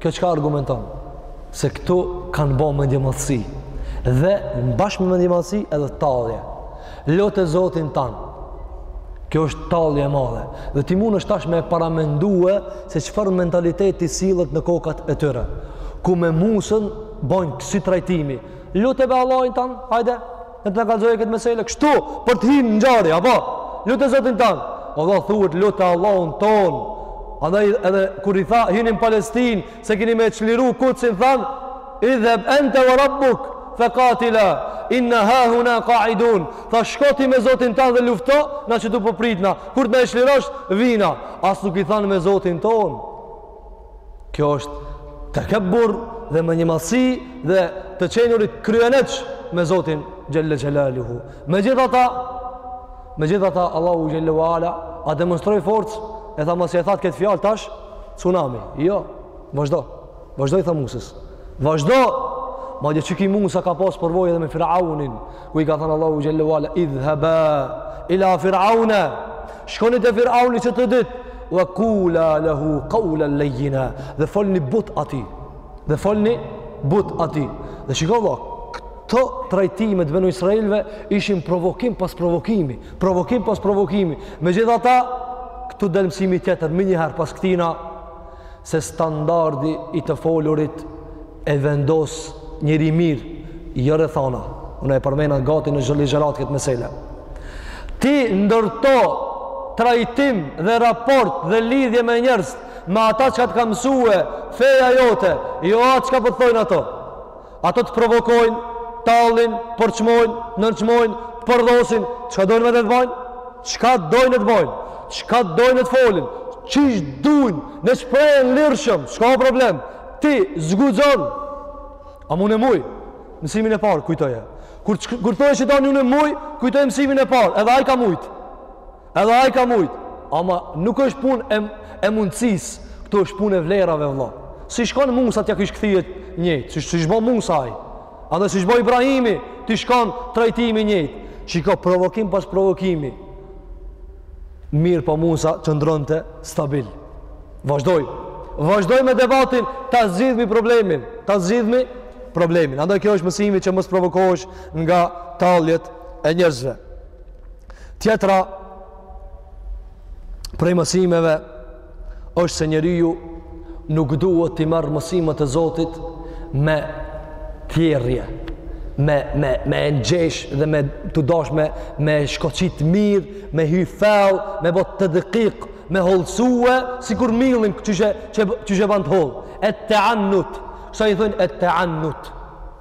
Kjo çka argumenton? Se këtu kanë bo mendjemadhësi. Dhe bashkë me mendjemadhësi edhe tallje. Lute Zotin tand. Kjo është tallje e madhe. Dhe ti mundesh tash me paramendue se çfarë mentaliteti sillet në kokat e tyre. Ku me Musën bojnë kësi trajtimi. Lute be Allahun tand, hajde. Le të na kallzojë këtë mesele kështu për të hy në ngjarje, apo? Lute Zotin tand. Ose thuhet lute Allahun tonë. Andaj edhe kur i tha hini në Palestinë, se keni me çliru Kudsin, thanë, idhheb ente ve rabbuke fe katila, inna hahuna kaidun, tha shko ti me Zotin tand dhe lufto, na qetu po pritna, po kur të na e çlirosh, vina. As nuk i thanë me Zotin tonë. Kjo është tekebbur dhe mendjemadhsi dhe të qenurit kryeneç me Zotin Xhel-le Xhelaluhu. Megjithatë, megjithatë, Allahu Xhel-le ue ala, a demonstroi forcë, e tha masi e thatë këtë fjalë tash, tsunami. Jo, vazhdo, vazhdo i tha Musës. Vazhdo, madje qiky Musa ka pasë përvojë edhe me Firaunin, Ku i ka thënë Allahu xhel-le ue ala idhhaba ila fir'auna shkoni te fir'auni që të dytë wa kula lahu qawlan layyina dhe folni butë atij dhe folni butë atij dhe shiko vëlla këto trajtime të benu israelve ishin provokim pas provokimi provokim pas provokimi megjithatë këtu del mësimi tjetër menjëherë pas këtina se standardi i të folurit e vendos njeriu i mirë jo rrethana unë e përmenda gati në çdo ligjëratë këtë mesele ti ndërto trajtim dhe raport dhe lidhje me njerëz me ata çka të ka mësue feja jote jo atë çka po të thojnë ato Ato të provokojnë, tallen, përçmojnë, nënçmojnë, të përdhosin, çka dojnë le të bajnë? Çka dojnë të bajnë? Çka dojnë le të folin? Qysh dujnë? Le të shprehen lirëshëm, s'ka problem? Ti, s'guxon! Ama nuk muj? Mësimin e parë, kujtoje. Kur, kur thotë shejtani nuk muj, kujtoje mësimin e parë, edhe ai ka mujtë. Edhe ai ka mujt, ama nuk është punë e e mundësisë, këtu është punë e vlerave vëlla. S'ish kon Musa t'ja kish kthye t'njëjtë, s'ish bo Musa ai. Edhe s'ish bo Ibrahimi, t'ish kon trajtimi i njëjtë. Shiko provokim pas provokimi. Mirë po Musa qëndronte stabil. Vazhdoi. Vazhdoi me debatin, ta zgjidhmi problemin, ta zgjidhmi problemin. Andaj kjo është mësimi që mos provokohesh nga talljet e njerëzve. Tjetra prej mësimeve është se njeriu nuk duhet t'i marrë mësimet e Zotit me tjerrje, me, me, me engjesh dhe me të dash me, me shkoqit mirë, me hy fell, me bo tedkik, me hollësue, sikur millin që që, që që ban t'hollë, et-teannut, shka i thonë et-teannut,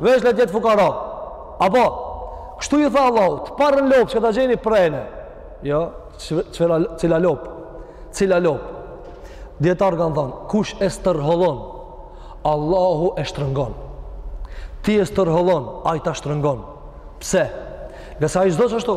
Veç le të jetë fukara. Apo, kështu i tha Allahu, të parën lopë që ta gjeni prene. Jo, cila, cila lopë? Cila lopë? Dijetarët kanë thonë, kush e stërhollon, Allahu e shtrëngon. Ti e stërhollon, ai ta shtrëngon. Pse? Ngase ai s'do që ashtu,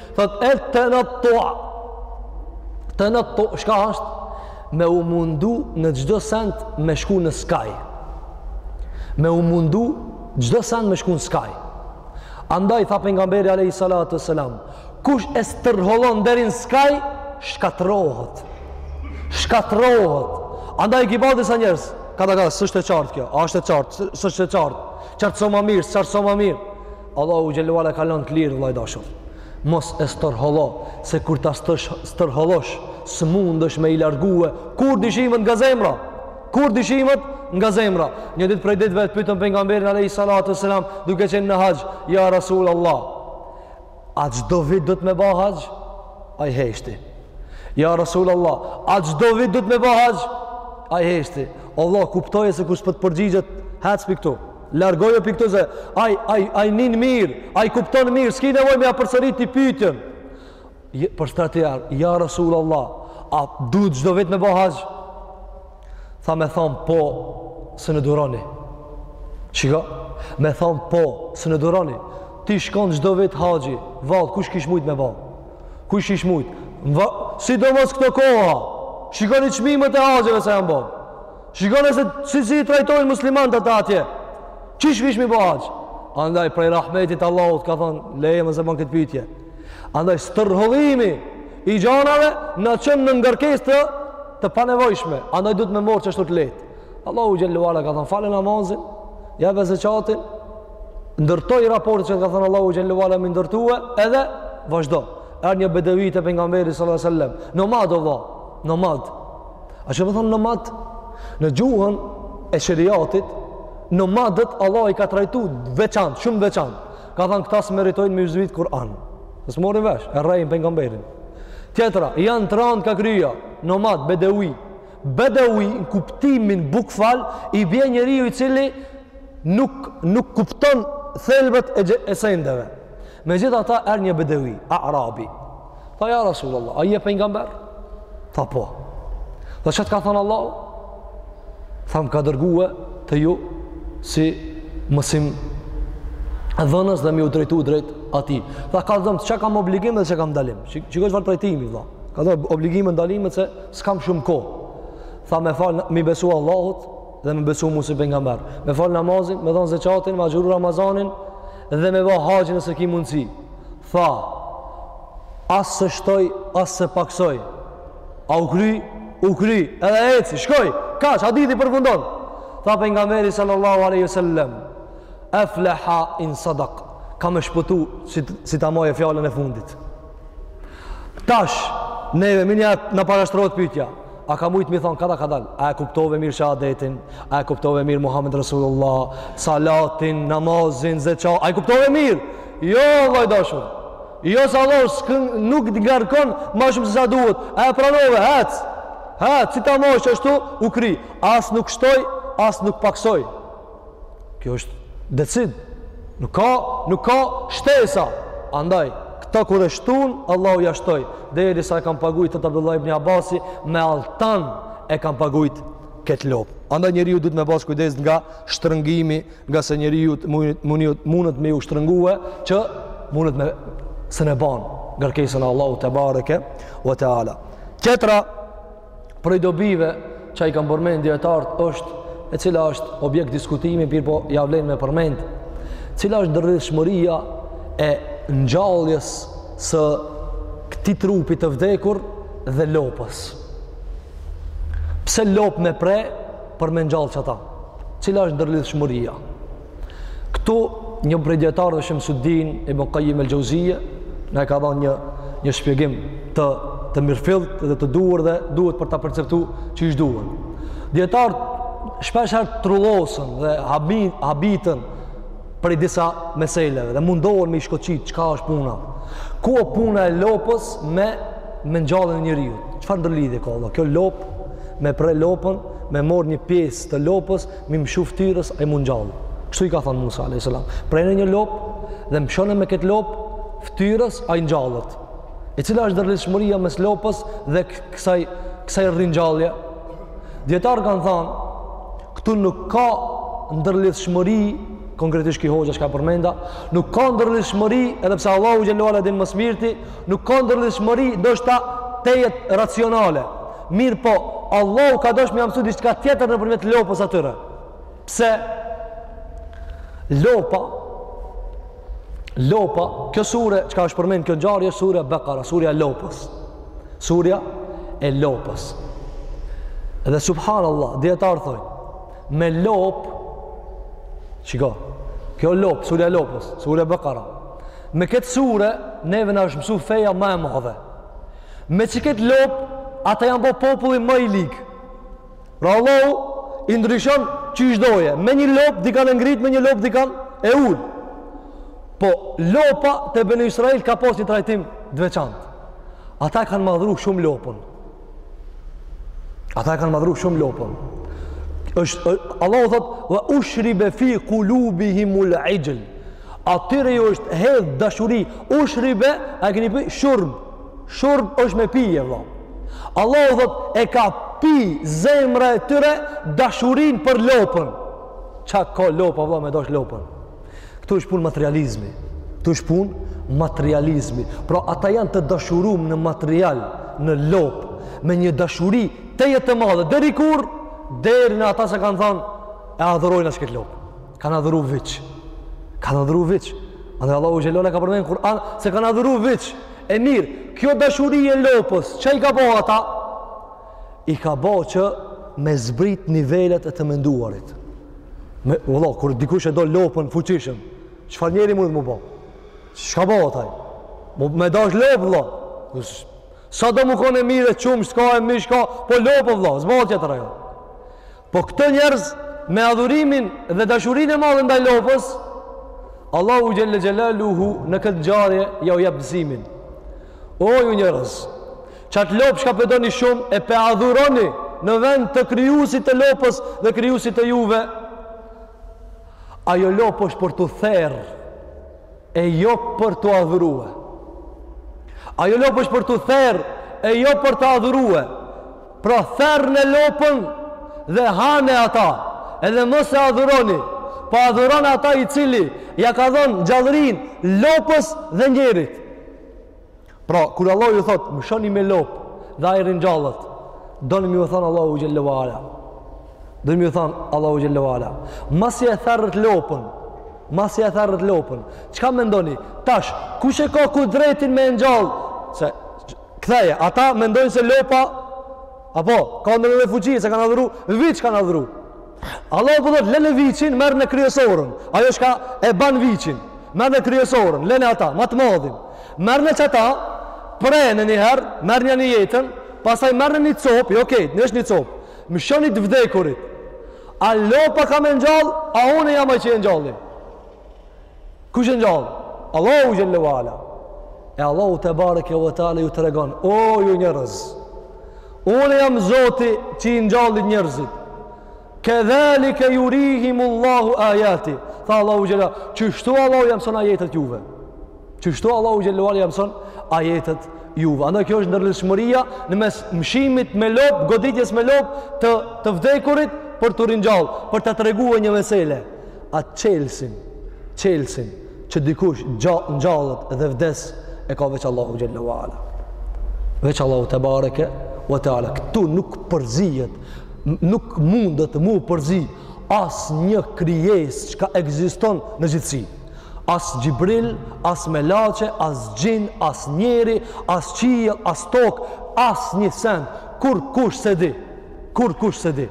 Thot et-tenattu. Tenattu shka është? Me u mundu në çdo sent me shku në skaj. Me u mundu çdo sent me shku në skaj. Andaj, tha pejgamberi alejhi salatu selam, kush e stërhollon deri n'skaj, shkatrrohet. Shkatrrohet. Andaj, ki pa disa njerëz, kadal kadal, s'është e qartë kjo, a është e qartë, s'është e qartë, qartësoma mirë, qartësoma mirë. Allahu xhele ue ala ka lënë të lirë vëlla i dashur. Mos e stërhollo, se kur ta stësh stërhollosh, s'mundesh me i largue kurrë dyshimet nga zemra. Kurrë dyshimet nga zemra. Një ditë prej ditëve e pyetën pejgamberin alejhi salatu selam, duke qenë në haxh, ja Rasul Allah. A çdo vit duhet me ba haxh? Ai heshti. Ja Rasul Allah, a çdo vit duhet me ba haxh? Ai heshti. O vlla kuptoje se kur s'po të përgjigjet, hec pi këtu. Largoju pi këtu se ai ai ai nin mirë, ai kupton mirë, s'ke nevojë me ja përsërit ti pyetjen. Jo, për s'treti herë, ja Rasulullah, a duhet çdo vit me bo haxh? Tha me thon po s'un e duroni. Shiko, me thon po s'un e duroni. T'ish kon çdo vit haxhi, vallë kush kish mujt me bë? Kush kish mujt? Sidomos këto koha. Shikoni çmimet e haxheve sa janë bërë. Shikone se si si i trajtojnë muslimanët ata atje. Qysh kish me bo haxh? Andaj prej rahmetit Allahu ka thonë, leje mos e bon këtë pytje. Andaj stërhollimi i gjanave na çon në ngarkesë të, të panevojshme. Andaj duhet me marrë qashtu të lehtë. Allahu xhelle ue ala ka thonë, fale namazin, jepe zeqatin, ndërtoji raportet që ka thonë Allahu xhelle ue ala me ndërtue, edhe vazhdo. Erdh një bedevi te pejgamberi sallallahu sallam, nomad o vlla, nomad, A ça me thonë nomad, në gjuhën e sheriatit, nomadët Allahu i ka trajtu veçantë, shumë veçantë. Ka thonë këta s'e meritojnë me ju zbrit Kur'an. Nëse s'e marrin vesh, e rrejnë pejgamberin. Tjetra, janë të randë ka kryja, nomad, bedevi. Bedevi, në kuptimin bukfal, i bje njeriu i cili nuk, nuk kupton thelbet e, e sendeve. Megjithatë erdh një bedevi, a arabi. Tha ja Rasul Allah, a je pejgamber? Tha po. Dhe çë të ka thënë Allahu? Tha më ka dërguë te ju si mësimdhënës dhe me ju drejtu drejt atij. Tha kallxomë çë kam obligim dhe çë kam ndalim. Kqyr, kqyre çfarë trajtimi, dhe. Kallxomë obligimet dhe ndalimet se s'kam shumë kohë. Tha me falë, mi besu Allahut dhe me më besu mu si pejgamber. Me falë namazin, me dhënë zeqatin, me agjëru Ramazanin, dhe me bo haxhin nëse ki mundësi. Tha, as s'e shtoj, as s'e paksoj. A u kry? U kry, edhe eci, shkoi, kaq hadithi përfundon. Tha pejgamberi sallallahu aleyhi sallem, efleha in sadak, ka me shpëtu si, si ta maje fjalën e fundit. Tash, neve, munet me na u parashtru pytja, a ka mujtë mi thonë, kur ai ka dalë, a e kuptove mirë shahadetin, a e kuptove mirë Muhammed Rasulullah, salatin, namazin, zeqa, a e kuptove mirë? Jo, vlla i dashur, jo se Allahu nuk të ngarkon ma shumë se sa duhet, a e pranove, hec, hec, si ta majë qashtu, u kry, as nuk shtoj, as nuk paksoj, Kjo është decid. Nuk ka, nuk ka shtesa. Andaj, këta kur e shtunë, Allahu ja shtoi. Derisa e kanë pagujt, thotë Abdullah ibn Abbasi, me alltan e kanë pagujt këtë lopë. Andaj njeriu duhet me pasë kujdes nga shtrëngimi, ngase njeriu mundet me ju shtrëngue, që mundet me mos e banë ngarkesën e Allahut tebareke ve teala. Tjetra, Prej dobive që i kanë përmend dijetarët është e cila është objekt diskutimi, mirëpo ja vlen me përmend, cila është ndërlidhshmëria e ngjalljes së këtij trupi të vdekur dhe lopës. Pse lopë me pre për me ngjallë qata? Cila është dërrishmëria? Këtu një prej dietarëve Shamsuddin Ibn Qayyim al-Jauziyje na e ka dhënë një një shpjegim të të mirëfillt dhe të duhur dhe duhet për ta perceptuar çish duhet. Dietar shpeshherë trullosen dhe habin, habiten prej disa meseleve dhe mundohen me i shkoqit çka është puna. Ku është puna e lopës me me ngjalljen e njeriut? Çfarë ndërlidhje ka? Kjo lopë me pre lopën, me mor një pjesë të lopës Mi mshu ftyrës, ai mu ngjall. Kështu i ka thënë Musa alayhis salam. Preni një lop dhe mshoni me këtë lop ftyrës, ai ngjallet. E cila është ndërlidhshmëria mes lopës dhe kësaj kësaj ringjallje? Dietar kanë thënë, këtu nuk ka ndërlidhshmëri konkretisht ky hoxha çka përmenda, nuk ka ndërlidhshmëri, edhe pse Allahu xhelle ue ala din më s'miri, nuk ka ndërlidhshmëri ndoshta tejet racionale, Mirëpo, Allahu ka dash me ja msu diçka tjetër nëpërmjet lopës atyre. Pse? Lopa, lopa, kjo sure, çka është përmen kjo ngjarje, surja Bekara, surja lopës. Surja e lopës. Dhe subhanallah, dijetarë thojnë, me lopë, shiko, kjo lopë, surja lopës, surja Bekara, me këtë sure, neve na është mësu feja ma e madhe. Me qëkëtë lopë, ata janë bo populli ma i lig. Pra Allahu i ndryshon qysh don. Me një lopë, dikan e ngrit, me një lopë, dikan e ul. Po, lopa te Beni Israil ka pas një trajtim të veçantë. Ata e kanë madhru shumë lopën. Ata e kanë madhru shumë lopën. Është, Allahu thotë, ve ushribu fi kulubihimul ixhl. Atyre ju është hedhë dashuri, ushribu, a e keni pi, shurb. Shurb është me pi, vëlla. Allahu thot e ka pi zemra e tyre dashurinë për lopën. Qa ka lopa, vëlla, me dash lopën. Këtu është pun materializmi. Këtu është pun materializmi. Pra ata janë të dashurum në material, në lopë, me një dashuri tejet të madhe. Deri kur, deri në atë sa kanë thanë, e adhurojnë edhe këtë lopë. Kanë adhuru viç. Kanë adhuru viç. Andaj Allahu xhelle ue ala ka përmend në Kur'an se kanë adhuru viç. E mirë, kjo dashuri e lopës, ça i ka bo ata? I ka bo që me zbrit nivelet e të menduarit. Me vëlla, kur dikush e do lopën fuqishëm, çfarë njeri mund mu bo? Çka bo ata? Mo me dash lop vëlla. Sado me konë e mirë, qumësht ka e mish ka, po lopë vëlla, s'bon tjetër ajo. Po këto njerëz me adhurimin dhe dashurinë e madhe ndaj lopës, Allahu xhelle xhelaluhu në këtë ngjarje jau jep dërsin. O ju njerëz, çat lopë çka pe doni shumë e pe adhuroni në vend të krijuesit të lopës dhe krijuesit të juve. Ajo lopë është për t'u therë e jo për t'u adhurue. Ajo lopë është për t'u therë e jo për t'u adhurue. Pra therrne lopën dhe hane ata, edhe mos e adhuroni, po adhurone ata i cili, ja ka dhonë gjallërinë lopës dhe njerit. Pra, kur Allahu ju thotë, mshoni me lopë, dhe ai ringjallet, don me ju thonë Allahu xhelle ala. Don me ju thonë Allahu xhelle ala. Masi e therët lopën, masi e therët lopën, çka mendoni, tash, kush e ka kudretin me ngjallë, se Ktheje, ata mendojnë se lopa apo ka ndonjë fuqi se kanë adhuru, viç kanë adhuru. Allahu po thotë lene viçin, merrne kryesoren. Ajo çka e ban viçin, merrne kryesoren, lene ata, ma të madhin. Merrne çata, prene një herë, merrnja një jetën, pastaj merrne një copë, jo krejt, një asht, një copë. Mshoni të vdekurit. A lopa ka me e ngjall, a unë jam ai që e ngjalli. Kush e ngjall? Allahu xhelle ala. E Allahu tebareke ve teala ju tregon, o ju njerëz. Unë jam Zoti që i ngjalli njerëzit. Kedhalike jurikumullahu ajatihi. Tha Allahu xhelle ala, qështu Allahu jau mson ajetet juve. Qështu Allahu xhelle ala jau mson ajetet juve. Andaj kjo është ndërlidhshmëria në mes mshimit me lopë, goditjes me lopë të, të vdekurit për t'u ringjallë, për të tregue një mesele. A çelsin, çelsin, që dikush ngjallet dhe vdes e ka veç Allahu xhelle ala. Veç Allahu tebareke ve teala, këtu nuk përzihet, nuk mundet m'u përzi asnjë krijesë çka ekziston në gjithësi. As Xhibril, as melaçe, as xhin, as njeri, as qiell, as tokë, asnjë send, kurkush s'e di, kurkush s'e di.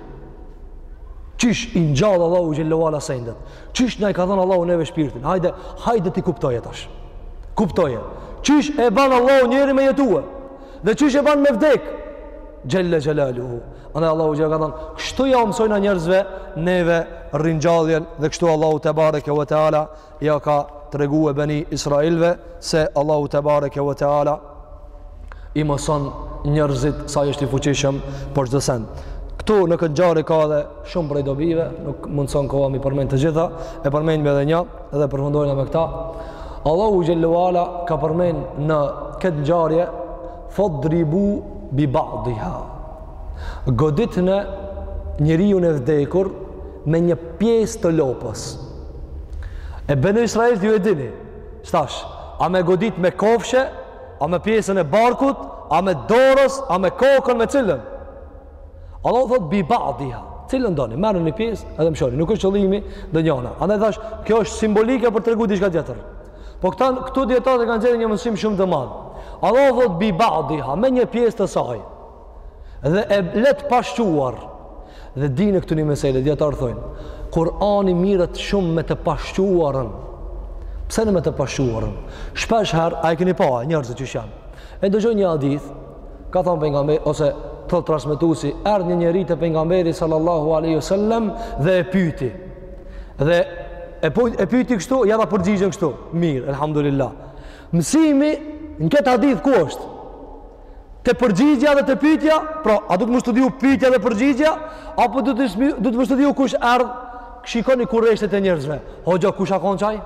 Qysh i ngjall Allahu xhelle ala sendet. Qysh na e ka dhonë Allahu neve shpirtin. Hajde, hajde ti kuptoje tash. Kuptoje. Qysh e ban Allahu njerin me jetue. Dhe qysh e ban me vdek? Xhelle xhelaluhu. Andaj Allahu xhelle ka thonë, kështu jau mësojna njerëzve neve ringjalljen dhe kështu Allahu tebareke ve teala jau ka tregue beni Israilve se Allahu tebareke ve teala i mëson njerëzit sa është i fuqishëm për çdo send. Këtu në këtë ngjarje ka edhe shumë prej dobive, nuk mundson koha m'i përmend të gjitha, e përmendmi edhe nja. Dhe përfundojmë me këtë. Allahu xhelle ve ala ka përmend në këtë ngjarje, fadribu bi ba'diha. Goditne njeriun e vdekur me një pjesë të lopës. E benu israelitët ju e dini. E tash, a me godit me kofshe, a me pjesën e barkut, a me dorës, a me kokën, me cilën? Allahu thot bi ba'diha, cilën doni, merrni një pjesë edhe mëshoni, nuk është qëllimi ndonjëna. Andaj thash, kjo është simbolike për me tregu diçka tjetër. Po këtu dijetarët e kanë nxjerr një mësim shumë të madh. Allahu thot bi ba'diha, me një pjesë të saj. Dhe e le të pashquar. Dhe e dinë këtu një mesele, dijetarët thonë, Kur'ani merret shumë me të pashquarën. Pse ne me të pashquarën? Shpesh herë, a i keni pa, njerëzit qysh janë. E dëgjon një hadith, ka thon pejgamberi ose thot transmetuesi erdhi një njeri te pejgamberi sallallahu alaihi wasallam dhe e pyeti dhe e pyeti kështu ia dha përgjigjen kështu mirë elhamdulillah mësimi në këtë hadith ku është te përgjigja dhe te pyetja pra a duhet m'u studiu pyetja dhe përgjigja apo duhet m'u studiu kush erdh shikoni kureshtjet e njerëzve hoxhë kush ka kon çaj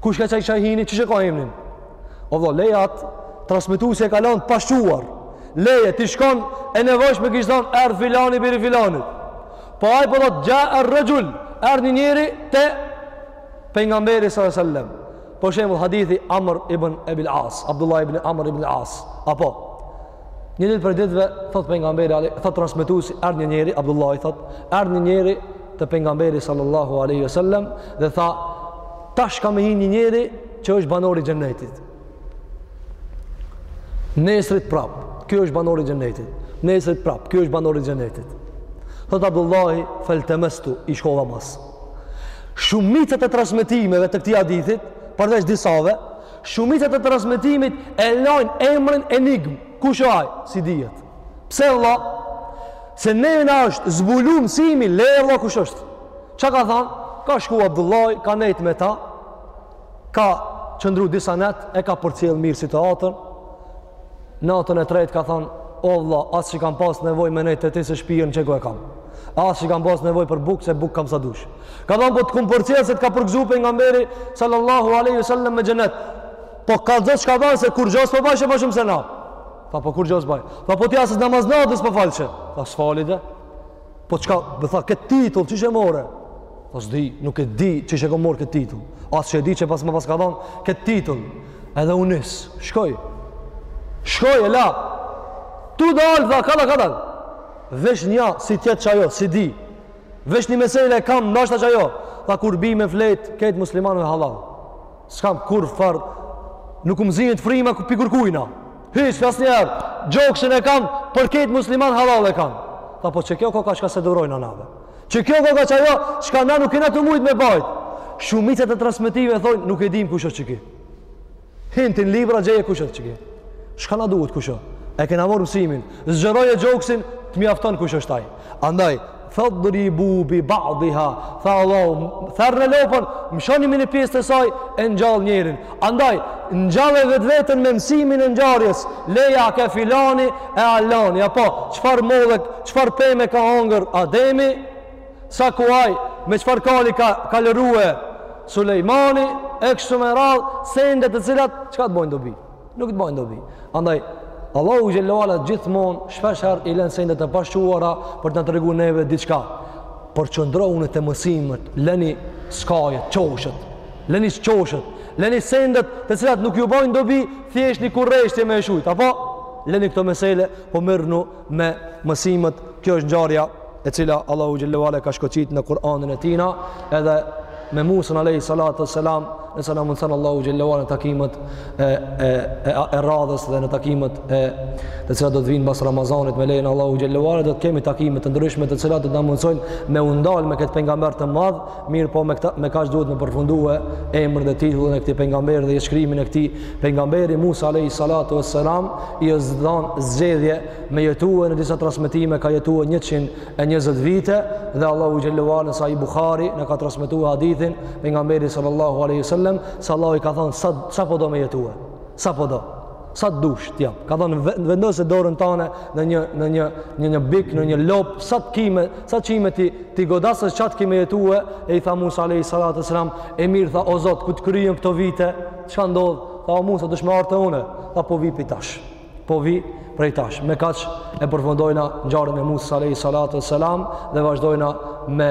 kush ka çaj çaj njeri qysh e ka emrin O vëlla, leje atë transmetuesi e ka lënë të pashquar. Leje t'ish kon e nevojshme kish thon erdh filani biri i filanit. Po ai po thot xhae rexhul, erdh një njeri te pejgamberi sallallahu alaihi wasallam. Për shembull hadithi Amr ibn el As, Abdullah ibn Amr ibn As, apo një ditë prej ditëve thot pejgamberi ali, thot transmetuesi erdh një njeri, Abdullahi thot, erdh një njeri te pejgamberi sallallahu alaihi wasallam dhe tha Tash ka me hi një njeri që është banor i xhennetit. Nesrit prap, ky është banor i xhennetit. Nesrit prap, ky është banor i xhennetit. Thot Abdullahi, feltemestu, i shkova mas. Shumica e transmetimeve të këtij hadithit, përveç disave, shumica e transmetimit e lajnë emrin enigm. Kush o ai? S'dihet. Pse vlla? Se neve na është zbulu mësimi, lee vlla kush është. Çka ka thanë? Ka shku Abdullahi, ka nejt me ta, ka qëndru disa net, e ka përcjellë mirë situatën, natën e tretë ka thanë, o vlla, as që kam pas nevoj me nejt te ti se shpijën qe ku e kam, as që kam pas nevoj për bukë se bukë kam sa dush. Ka thanë, po të kam përcjellë se të ka përgzu pejgamberi, sallallahu aleyhi sallam me xhenet, po ka diçka thanë se kurgjo s'po bajshe ma shumë se na. Tha, po kurgjo s'baj. Tha, po ti asës namaz natës po falëshë? Tha, s'fali dhe Po çka, tha këtë titull qysh e more? Tha s'di, nuk e di qysh e kam marr këtë titull. As që e di që m'paska dhan këtë titull. Edhe u nis. Shkoi. Shkoi e la. Tu dal tha kadal kadal. Veç një si t'jetë qajo, s'e di. Veç një mesele e kam, ndoshta qajo. Tha kur bi me flejt, krejt muslimanëve hallall. S'kam kurrfarë. Nuk um zinet fryma prej kurrkujna. Hiç asnjëherë. Gjoksin e kam për krejt musliman hallall e kam. Tha po qekjo koka çka s'e durojna na. Veç qekjo koka qajo çka na nuk kena të mujt me bajt. Shumica e transmetimeve thonë nuk e dim kush është qiky. Hin ti n'libra gjeje kush është qiky. Çka na duhet kush është? E kena marrë mësimin. Zgjeroje gjoksin, të mjafton kush është ai. Andaj, fadribuhu bi ba'diha, tha Allahu, thereni lopën, mëshoni me një pjesë të saj, e ngjall njerin. Andaj, ngjalle vetveten me mësimin e ngjarjes, leje a ke filani e alani, apo, çfarë molle, çfarë peme ka hangër Ademi, sa kuaj, me çfarë kali ka kalërue Sulejmani, e kështu me radhë, sende të cilat, çka të bojnë dobi? Nuk të bajnë dobi. Andaj, Allahu xhelle ue ala gjithmon, shpesh her i len sendet të pashquara për të na tregu neve diçka. Përqendronu te mësimet, leni skajet, qoshët, leni qoshët, leni sendet të cilat nuk ju bajnë dobi, thjesht një kurreshtje me e shujt. Apo, leni këto mesele, po merrnu me mësimet kjo është ngjarja e cila Allahu xhelle ue ala ka shkoqit në Kur'anin e tina edhe me Musën alayhi salatu wassalam nëse na mundson Allahu xhelle ue ala në takimet e e e, e radhës dhe në takimet e të cilat do të vinë pas Ramazanit me lejen Allahu xhelle ue ala do të kemi takime të ndryshme të cilat do të na mundsojnë me u ndal me këtë pejgamber të madh Mirëpo me, këta, me kaq duhet me përfundue emrin dhe titullin e këtij pejgamberi dhe jetëshkrimin e këtij pejgamberi Musa Alehi Salatu e Selam i është dhanë zgjedhje me jetue në disa transmetime ka jetue 120 vite dhe Allahu xhelle ue ala në Sahih Buhari na ka transmetue hadithin pejgamberi sallallahu Alehi Sallam se Allahu i ka thonë sa, sa po do me jetue sa po do sa të dush të jap. Ka thënë vendose dorën tane në një në një në një bik, në një lop, sa të qime, sa qime ti t'i godasësh qaq ki me jetue, e i tha Musa alayhi salatu selam, e mirë tha o Zot, kur të kryhen këto vite, çka ndodh? Tha o Musa, dosh me ardh te unë. Tha po vi prej tash. Po vi prej tash. Me kaq e përfundojna ngjarjen e Musa alayhi salatu selam dhe vazhdojna me